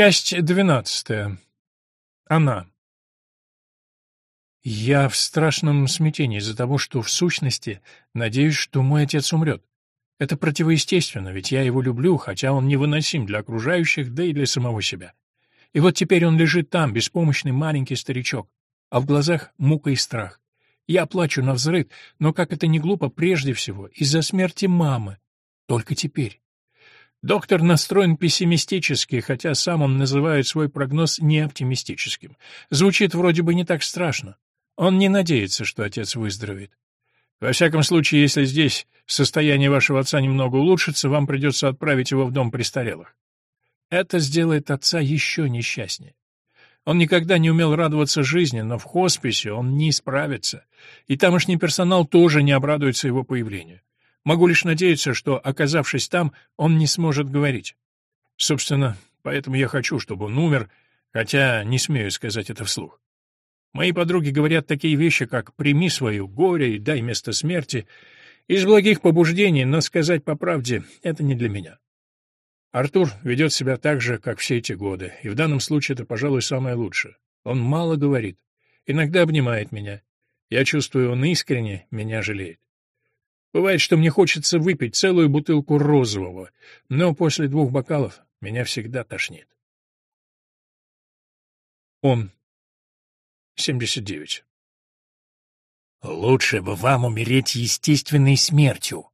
Часть двенадцатая. Она. Я в страшном смятении из-за того, что, в сущности, надеюсь, что мой отец умрет. Это противоестественно, ведь я его люблю, хотя он невыносим для окружающих, да и для самого себя. И вот теперь он лежит там, беспомощный маленький старичок, а в глазах мука и страх. Я плачу на взрыв, но, как это не глупо, прежде всего, из-за смерти мамы. Только теперь. Доктор настроен пессимистически, хотя сам он называет свой прогноз неоптимистическим. Звучит вроде бы не так страшно. Он не надеется, что отец выздоровеет. Во всяком случае, если здесь состояние вашего отца немного улучшится, вам придется отправить его в дом престарелых. Это сделает отца еще несчастнее. Он никогда не умел радоваться жизни, но в хосписе он не исправится, и тамошний персонал тоже не обрадуется его появлению. Могу лишь надеяться, что, оказавшись там, он не сможет говорить. Собственно, поэтому я хочу, чтобы он умер, хотя не смею сказать это вслух. Мои подруги говорят такие вещи, как «прими свое горе и дай место смерти», из благих побуждений, но сказать по правде — это не для меня. Артур ведет себя так же, как все эти годы, и в данном случае это, пожалуй, самое лучшее. Он мало говорит, иногда обнимает меня. Я чувствую, он искренне меня жалеет. Бывает, что мне хочется выпить целую бутылку розового, но после двух бокалов меня всегда тошнит. Он. 79. Лучше бы вам умереть естественной смертью.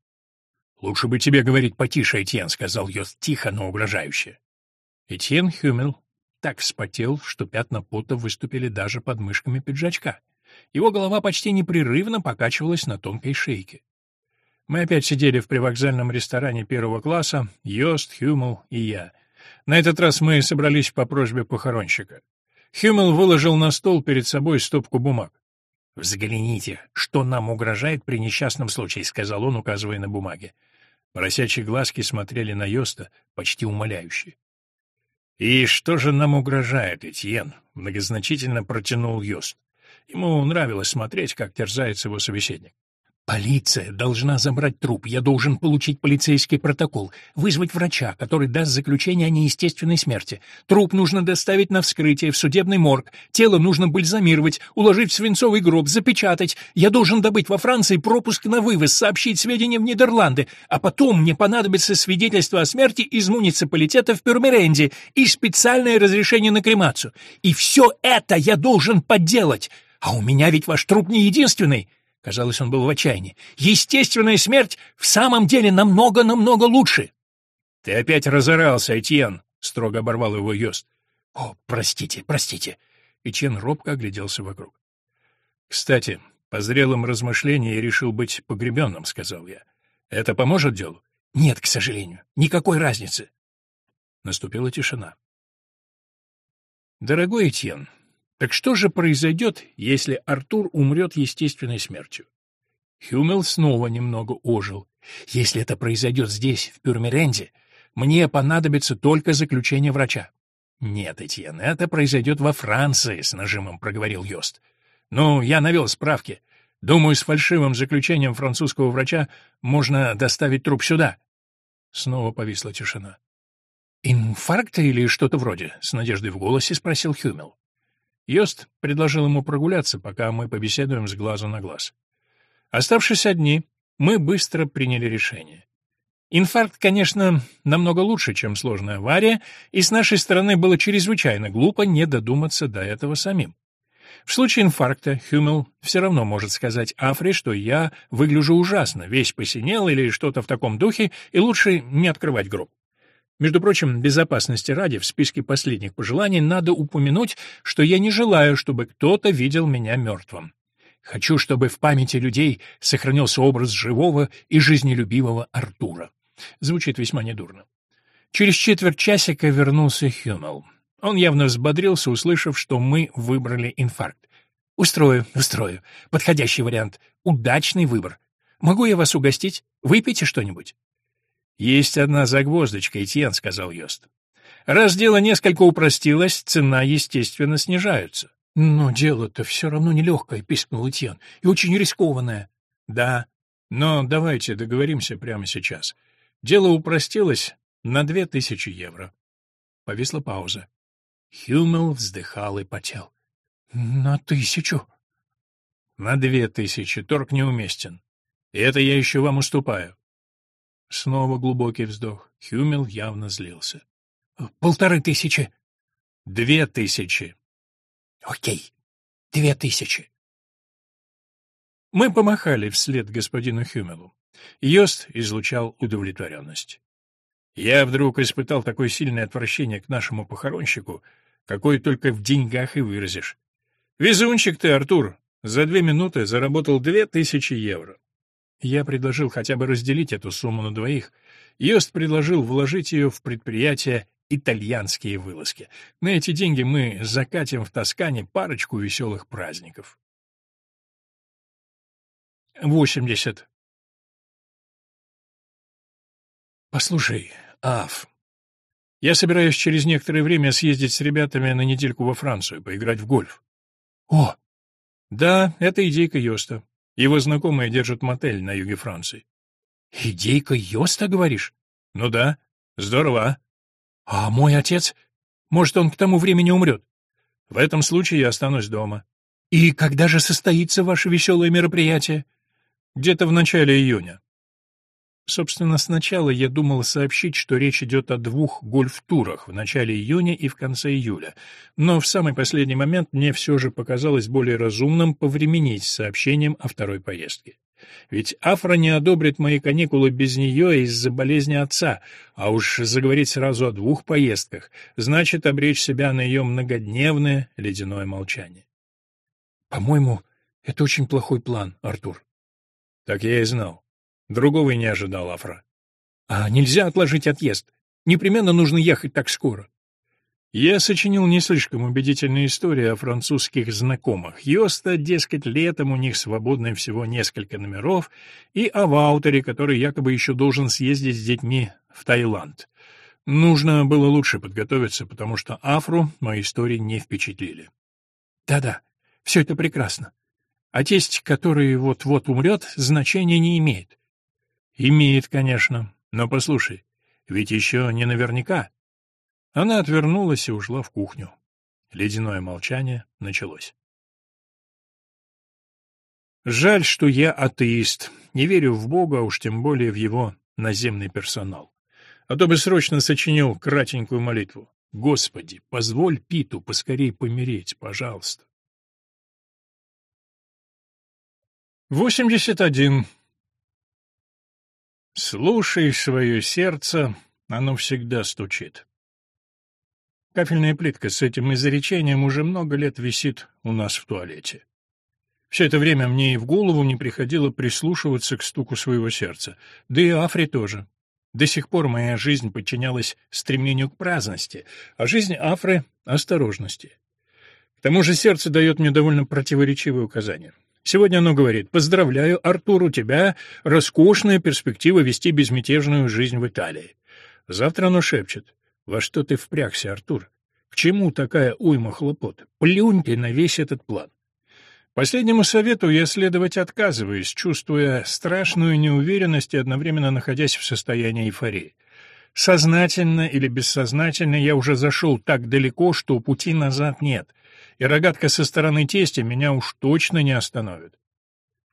Лучше бы тебе говорить потише, Этьен, сказал Йост тихо, но угрожающе. Этьен Хюмел так вспотел, что пятна пота выступили даже под мышками пиджачка. Его голова почти непрерывно покачивалась на тонкой шейке. Мы опять сидели в привокзальном ресторане первого класса, Йост, Хюмел и я. На этот раз мы собрались по просьбе похоронщика. Хюмел выложил на стол перед собой стопку бумаг. «Взгляните, что нам угрожает при несчастном случае», — сказал он, указывая на бумаге. Поросячьи глазки смотрели на Йоста, почти умоляюще. «И что же нам угрожает, Этьен?» — многозначительно протянул Йост. Ему нравилось смотреть, как терзается его собеседник. Полиция должна забрать труп. Я должен получить полицейский протокол, вызвать врача, который даст заключение о неестественной смерти. Труп нужно доставить на вскрытие в судебный морг. Тело нужно бальзамировать, уложить в свинцовый гроб, запечатать. Я должен добыть во Франции пропуск на вывоз, сообщить сведения в Нидерланды, а потом мне понадобится свидетельство о смерти из муниципалитета в Пюрмеренде и специальное разрешение на кремацию. И все это я должен подделать. А у меня ведь ваш труп не единственный. Казалось, он был в отчаянии. Естественная смерть в самом деле намного-намного лучше. — Ты опять разорался, Этьен, — строго оборвал его Йост. — О, простите, простите. Этьен робко огляделся вокруг. — Кстати, по зрелым размышлениям я решил быть погребенным, — сказал я. — Это поможет делу? — Нет, к сожалению. Никакой разницы. Наступила тишина. — Дорогой Этьен, так что же произойдет, если Артур умрет естественной смертью? Хюмел снова немного ожил. Если это произойдет здесь, в Пюрмеренде, мне понадобится только заключение врача. Нет, Этьен, это произойдет во Франции, с нажимом проговорил Йост. Ну, я навел справки. Думаю, с фальшивым заключением французского врача можно доставить труп сюда. Снова повисла тишина. «Инфаркт или что-то вроде?» — с надеждой в голосе спросил Хюмел. Йост предложил ему прогуляться, пока мы побеседуем с глазу на глаз. Оставшись одни, мы быстро приняли решение. Инфаркт, конечно, намного лучше, чем сложная авария, и с нашей стороны было чрезвычайно глупо не додуматься до этого самим. В случае инфаркта Хюмел все равно может сказать Афре, что я выгляжу ужасно, весь посинел или что-то в таком духе, и лучше не открывать гроб. Между прочим, безопасности ради, в списке последних пожеланий надо упомянуть, что я не желаю, чтобы кто-то видел меня мертвым. Хочу, чтобы в памяти людей сохранился образ живого и жизнелюбивого Артура. Звучит весьма недурно. Через четверть часика вернулся Хюмел. Он явно взбодрился, услышав, что мы выбрали инфаркт. «Устрою, устрою. Подходящий вариант. Удачный выбор. Могу я вас угостить? Выпейте что-нибудь?» «Есть одна загвоздочка, Этьен», — сказал Йост. «Раз дело несколько упростилось, цена, естественно, снижается». «Но дело-то все равно нелегкое», — пискнул Этьен, — «и очень рискованное». «Да, но давайте договоримся прямо сейчас. Дело упростилось на две тысячи евро». Повисла пауза. Хюмел вздыхал и потел. «На тысячу?» «На две тысячи. Торг неуместен. И это я еще вам уступаю». Снова глубокий вздох. Хюмел явно злился. «Полторы тысячи». «Две тысячи». «Окей, две тысячи». Мы помахали вслед господину Хюмелу. Йост излучал удовлетворенность. Я вдруг испытал такое сильное отвращение к нашему похоронщику, какое только в деньгах и выразишь. Везунчик ты, Артур, за две минуты заработал две тысячи евро. Я предложил хотя бы разделить эту сумму на двоих. Йост предложил вложить ее в предприятие «Итальянские вылазки». На эти деньги мы закатим в Тоскане парочку веселых праздников. 80. Послушай, Аф, я собираюсь через некоторое время съездить с ребятами на недельку во Францию, поиграть в гольф. О! Да, это идейка Йоста. Его знакомые держат мотель на юге Франции. Идейка Йоста, говоришь? Ну да. Здорово, а? А мой отец? Может, он к тому времени умрет? В этом случае я останусь дома. И когда же состоится ваше веселое мероприятие? Где-то в начале июня. Собственно, сначала я думал сообщить, что речь идет о двух гольф-турах в начале июня и в конце июля, но в самый последний момент мне все же показалось более разумным повременить с сообщением о второй поездке. Ведь Афра не одобрит мои каникулы без нее из-за болезни отца, а уж заговорить сразу о двух поездках значит обречь себя на ее многодневное ледяное молчание. По-моему, это очень плохой план, Артур. Так я и знал. Другого и не ожидал Афра. А нельзя отложить отъезд. Непременно нужно ехать так скоро. Я сочинил не слишком убедительную историю о французских знакомых. Йоста, дескать, летом у них свободно всего несколько номеров, и о Ваутере, который якобы еще должен съездить с детьми в Таиланд. Нужно было лучше подготовиться, потому что Афру мои истории не впечатлили. Да-да, все это прекрасно. А тесть, который вот-вот умрет, значения не имеет. Имеет, конечно. Но послушай, ведь еще не наверняка. Она отвернулась и ушла в кухню. Ледяное молчание началось. Жаль, что я атеист, не верю в Бога, уж тем более в его наземный персонал. А то бы срочно сочинил кратенькую молитву. Господи, позволь Питу поскорей помереть, пожалуйста. 81. Слушай свое сердце, оно всегда стучит. Кафельная плитка с этим изречением уже много лет висит у нас в туалете. Все это время мне и в голову не приходило прислушиваться к стуку своего сердца, да и Афри тоже. До сих пор моя жизнь подчинялась стремлению к праздности, а жизнь Афры — осторожности. К тому же сердце дает мне довольно противоречивые указания. Сегодня оно говорит «Поздравляю, Артур, у тебя роскошная перспектива вести безмятежную жизнь в Италии». Завтра оно шепчет «Во что ты впрягся, Артур? К чему такая уйма хлопот? Плюнь ты на весь этот план». Последнему совету я следовать отказываюсь, чувствуя страшную неуверенность и одновременно находясь в состоянии эйфории. Сознательно или бессознательно я уже зашел так далеко, что пути назад нет — и рогатка со стороны тестя меня уж точно не остановит.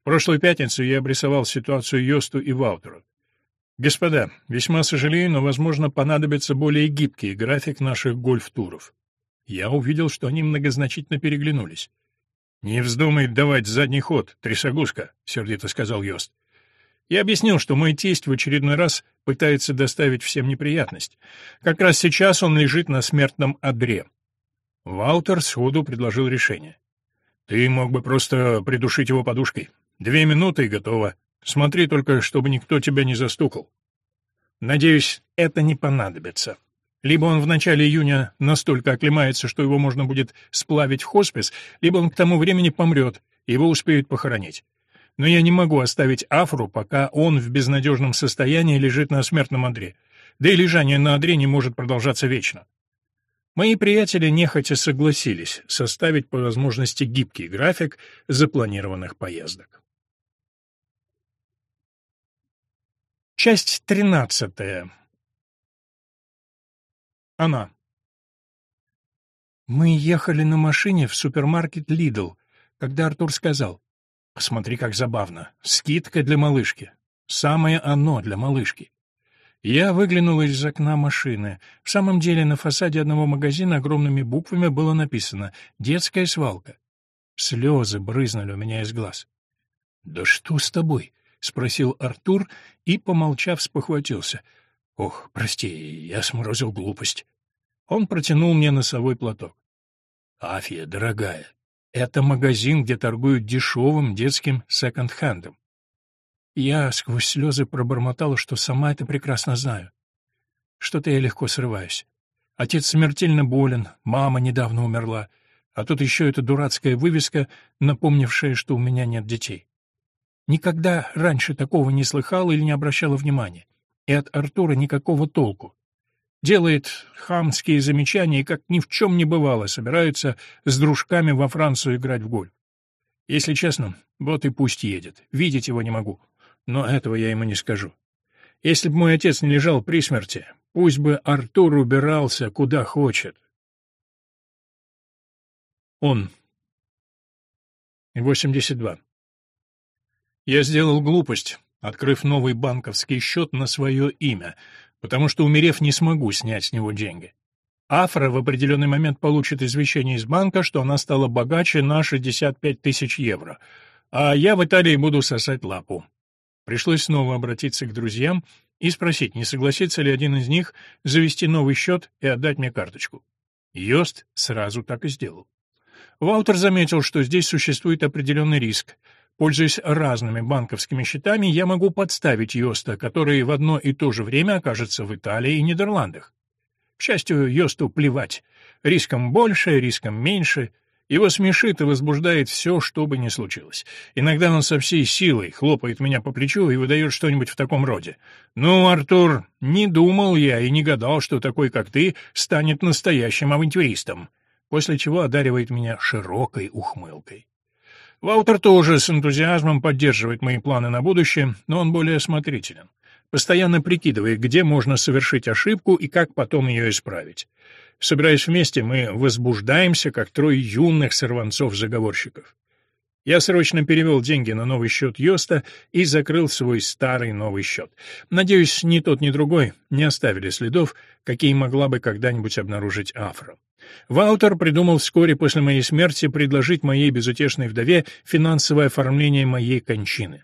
В прошлую пятницу я обрисовал ситуацию Йосту и Ваутеру. Господа, весьма сожалею, но, возможно, понадобится более гибкий график наших гольф-туров. Я увидел, что они многозначительно переглянулись. «Не вздумай давать задний ход, трясогузка», — сердито сказал Йост. Я объяснил, что мой тесть в очередной раз пытается доставить всем неприятность. Как раз сейчас он лежит на смертном одре. Валтер сходу предложил решение. «Ты мог бы просто придушить его подушкой. Две минуты и готово. Смотри только, чтобы никто тебя не застукал». «Надеюсь, это не понадобится. Либо он в начале июня настолько оклемается, что его можно будет сплавить в хоспис, либо он к тому времени помрет, и его успеют похоронить. Но я не могу оставить Афру, пока он в безнадежном состоянии лежит на смертном одре. Да и лежание на одре не может продолжаться вечно. Мои приятели нехотя согласились составить по возможности гибкий график запланированных поездок. Часть тринадцатая. Она. Мы ехали на машине в супермаркет «Лидл», когда Артур сказал, «Посмотри, как забавно. Скидка для малышки. Самое оно для малышки». Я выглянул из окна машины. В самом деле на фасаде одного магазина огромными буквами было написано «Детская свалка». Слезы брызнули у меня из глаз. «Да что с тобой?» — спросил Артур и, помолчав, спохватился. «Ох, прости, я сморозил глупость». Он протянул мне носовой платок. «Афия, дорогая, это магазин, где торгуют дешевым детским секонд-хендом. Я сквозь слезы пробормотала, что сама это прекрасно знаю. Что-то я легко срываюсь. Отец смертельно болен, мама недавно умерла, а тут еще эта дурацкая вывеска, напомнившая, что у меня нет детей. Никогда раньше такого не слыхала или не обращала внимания. И от Артура никакого толку. Делает хамские замечания и, как ни в чем не бывало, собирается с дружками во Францию играть в гольф. Если честно, вот и пусть едет. Видеть его не могу но этого я ему не скажу. Если бы мой отец не лежал при смерти, пусть бы Артур убирался куда хочет. Он. 82. Я сделал глупость, открыв новый банковский счет на свое имя, потому что, умерев, не смогу снять с него деньги. Афра в определенный момент получит извещение из банка, что она стала богаче на 65 тысяч евро, а я в Италии буду сосать лапу. Пришлось снова обратиться к друзьям и спросить, не согласится ли один из них завести новый счет и отдать мне карточку. Йост сразу так и сделал. Ваутер заметил, что здесь существует определенный риск. Пользуясь разными банковскими счетами, я могу подставить Йоста, который в одно и то же время окажется в Италии и Нидерландах. К счастью, Йосту плевать. Риском больше, риском меньше — его смешит и возбуждает все, что бы ни случилось. Иногда он со всей силой хлопает меня по плечу и выдает что-нибудь в таком роде. «Ну, Артур, не думал я и не гадал, что такой, как ты, станет настоящим авантюристом», после чего одаривает меня широкой ухмылкой. Ваутер тоже с энтузиазмом поддерживает мои планы на будущее, но он более осмотрителен, постоянно прикидывает, где можно совершить ошибку и как потом ее исправить. Собираясь вместе, мы возбуждаемся, как трое юных сорванцов-заговорщиков. Я срочно перевел деньги на новый счет Йоста и закрыл свой старый новый счет. Надеюсь, ни тот, ни другой не оставили следов, какие могла бы когда-нибудь обнаружить Афро. Ваутер придумал вскоре после моей смерти предложить моей безутешной вдове финансовое оформление моей кончины.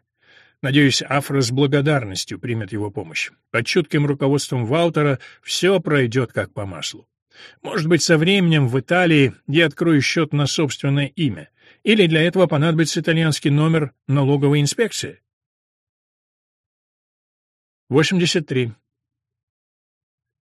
Надеюсь, Афро с благодарностью примет его помощь. Под чутким руководством Ваутера все пройдет как по маслу. Может быть, со временем в Италии я открою счет на собственное имя, или для этого понадобится итальянский номер налоговой инспекции. 83.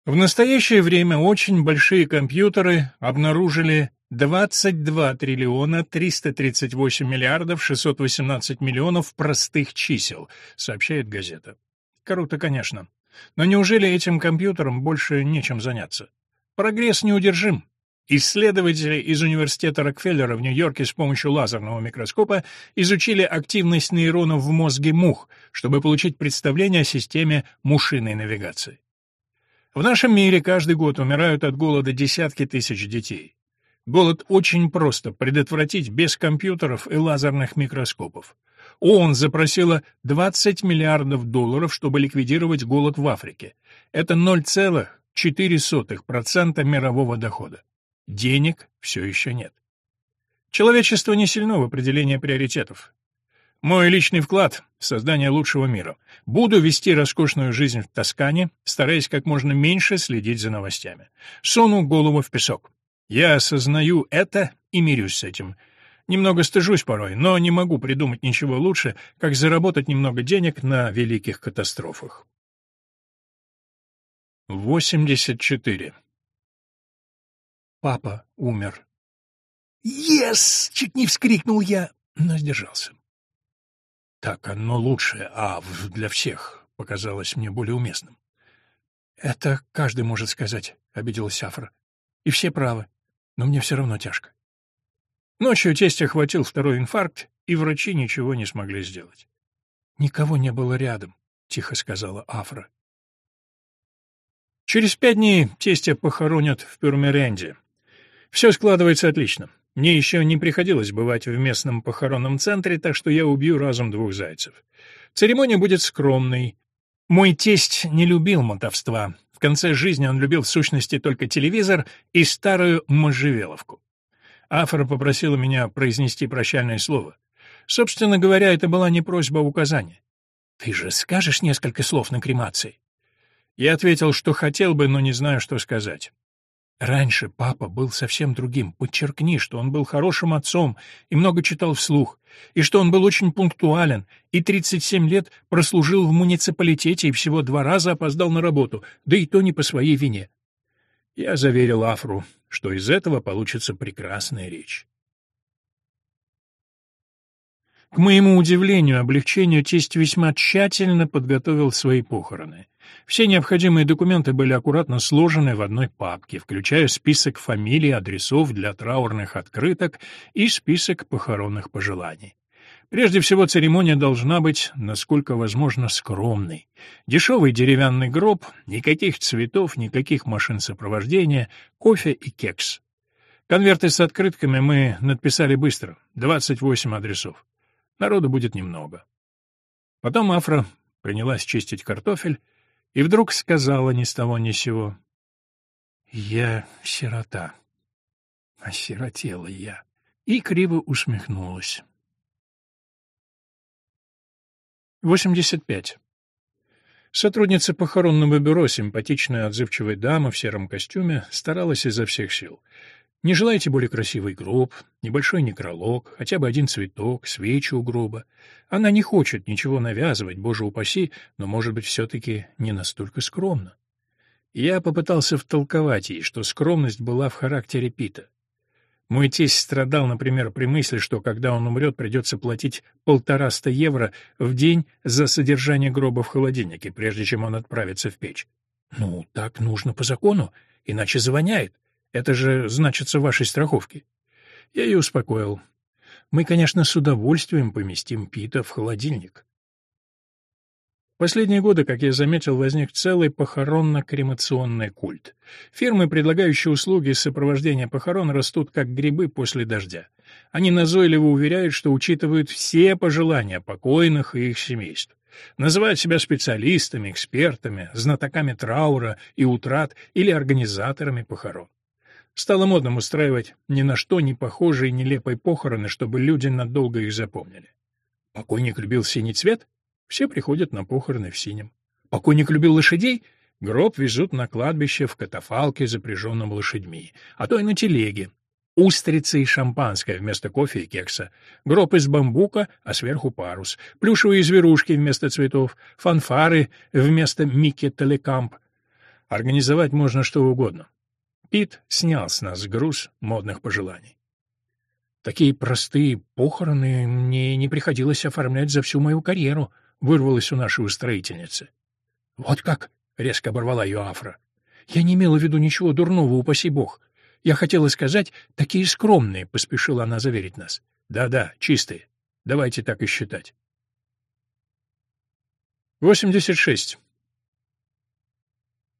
В настоящее время очень большие компьютеры обнаружили 22 триллиона 338 миллиардов 618 миллионов простых чисел, сообщает газета. Круто, конечно. Но неужели этим компьютерам больше нечем заняться? Прогресс неудержим. Исследователи из университета Рокфеллера в Нью-Йорке с помощью лазерного микроскопа изучили активность нейронов в мозге мух, чтобы получить представление о системе мушиной навигации. В нашем мире каждый год умирают от голода десятки тысяч детей. Голод очень просто предотвратить без компьютеров и лазерных микроскопов. ООН запросила 20 миллиардов долларов, чтобы ликвидировать голод в Африке. Это 0,04% мирового дохода. Денег все еще нет. Человечество не сильно в определении приоритетов. Мой личный вклад — в создание лучшего мира. Буду вести роскошную жизнь в Тоскане, стараясь как можно меньше следить за новостями. Сону голову в песок. Я осознаю это и мирюсь с этим. Немного стыжусь порой, но не могу придумать ничего лучше, как заработать немного денег на великих катастрофах. 84. Папа умер. «Ес!» — чуть не вскрикнул я, но сдержался. Так оно лучше, а для всех показалось мне более уместным. «Это каждый может сказать», — обиделась Афра. «И все правы, но мне все равно тяжко». Ночью тесть охватил второй инфаркт, и врачи ничего не смогли сделать. «Никого не было рядом», — тихо сказала Афра. Через пять дней тестя похоронят в Пюрмеренде. Все складывается отлично. Мне еще не приходилось бывать в местном похоронном центре, так что я убью разом двух зайцев. Церемония будет скромной. Мой тесть не любил мотовства. В конце жизни он любил в сущности только телевизор и старую можжевеловку. Афра попросила меня произнести прощальное слово. Собственно говоря, это была не просьба, а указание. «Ты же скажешь несколько слов на кремации?» Я ответил, что хотел бы, но не знаю, что сказать. Раньше папа был совсем другим. Подчеркни, что он был хорошим отцом и много читал вслух, и что он был очень пунктуален, и 37 лет прослужил в муниципалитете и всего два раза опоздал на работу, да и то не по своей вине. Я заверил Афру, что из этого получится прекрасная речь. К моему удивлению, облегчению тесть весьма тщательно подготовил свои похороны. Все необходимые документы были аккуратно сложены в одной папке, включая список фамилий, адресов для траурных открыток и список похоронных пожеланий. Прежде всего, церемония должна быть, насколько возможно, скромной. Дешевый деревянный гроб, никаких цветов, никаких машин сопровождения, кофе и кекс. Конверты с открытками мы надписали быстро, 28 адресов. Народу будет немного. Потом Афра принялась чистить картофель, и вдруг сказала ни с того ни сего. «Я сирота. Осиротела я». И криво усмехнулась. 85. Сотрудница похоронного бюро, симпатичная отзывчивая дама в сером костюме, старалась изо всех сил. Не желаете более красивый гроб, небольшой некролог, хотя бы один цветок, свечу у гроба? Она не хочет ничего навязывать, боже упаси, но, может быть, все-таки не настолько скромно. Я попытался втолковать ей, что скромность была в характере Пита. Мой тесть страдал, например, при мысли, что когда он умрет, придется платить полтораста евро в день за содержание гроба в холодильнике, прежде чем он отправится в печь. Ну, так нужно по закону, иначе завоняет. Это же значится в вашей страховке. Я ее успокоил. Мы, конечно, с удовольствием поместим Пита в холодильник. В последние годы, как я заметил, возник целый похоронно-кремационный культ. Фирмы, предлагающие услуги сопровождения похорон, растут как грибы после дождя. Они назойливо уверяют, что учитывают все пожелания покойных и их семейств. Называют себя специалистами, экспертами, знатоками траура и утрат или организаторами похорон. Стало модным устраивать ни на что не похожие нелепые похороны, чтобы люди надолго их запомнили. Покойник любил синий цвет? Все приходят на похороны в синем. Покойник любил лошадей? Гроб везут на кладбище в катафалке, запряженном лошадьми, а то и на телеге. Устрицы и шампанское вместо кофе и кекса. Гроб из бамбука, а сверху парус. Плюшевые зверушки вместо цветов. Фанфары вместо Микки Телекамп. Организовать можно что угодно. Пит снял с нас груз модных пожеланий. Такие простые похороны мне не приходилось оформлять за всю мою карьеру, вырвалось у нашей устроительницы. Вот как, резко оборвала ее Афра. Я не имела в виду ничего дурного, упаси бог. Я хотела сказать, такие скромные, поспешила она заверить нас. Да-да, чистые. Давайте так и считать. 86.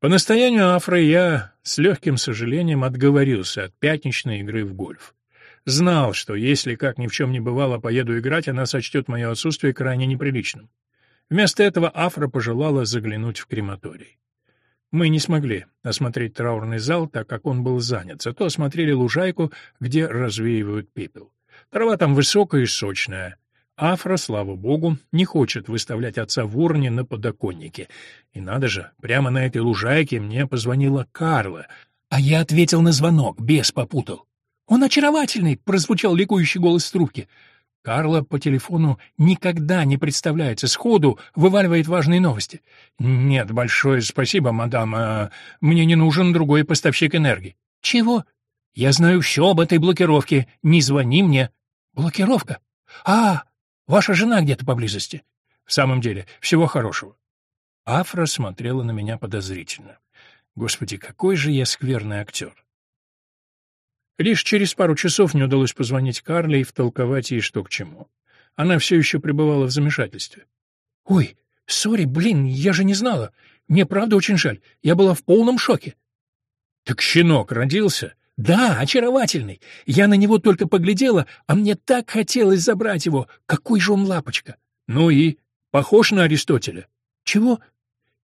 По настоянию Афры я с легким сожалением отговорился от пятничной игры в гольф. Знал, что если, как ни в чем не бывало, поеду играть, она сочтет мое отсутствие крайне неприличным. Вместо этого Афра пожелала заглянуть в крематорий. Мы не смогли осмотреть траурный зал, так как он был занят, зато осмотрели лужайку, где развеивают пепел. Трава там высокая и сочная, Афра, слава богу, не хочет выставлять отца в урне на подоконнике. И надо же, прямо на этой лужайке мне позвонила Карла, а я ответил на звонок, без попутал. «Он очаровательный!» — прозвучал ликующий голос трубки. Карла по телефону никогда не представляется, сходу вываливает важные новости. «Нет, большое спасибо, мадам, а мне не нужен другой поставщик энергии». «Чего?» «Я знаю все об этой блокировке, не звони мне». «Блокировка? А, Ваша жена где-то поблизости. В самом деле, всего хорошего. Афра смотрела на меня подозрительно. Господи, какой же я скверный актер. Лишь через пару часов мне удалось позвонить Карле и втолковать ей, что к чему. Она все еще пребывала в замешательстве. «Ой, сори, блин, я же не знала. Мне правда очень жаль. Я была в полном шоке». «Так щенок родился?» Да, очаровательный. Я на него только поглядела, а мне так хотелось забрать его. Какой же он лапочка. Ну и? Похож на Аристотеля? Чего?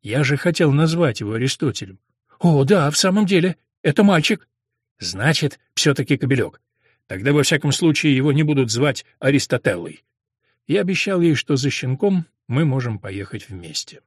Я же хотел назвать его Аристотелем. О, да, в самом деле. Это мальчик. Значит, все-таки кобелек. Тогда, во всяком случае, его не будут звать Аристотеллой. Я обещал ей, что за щенком мы можем поехать вместе.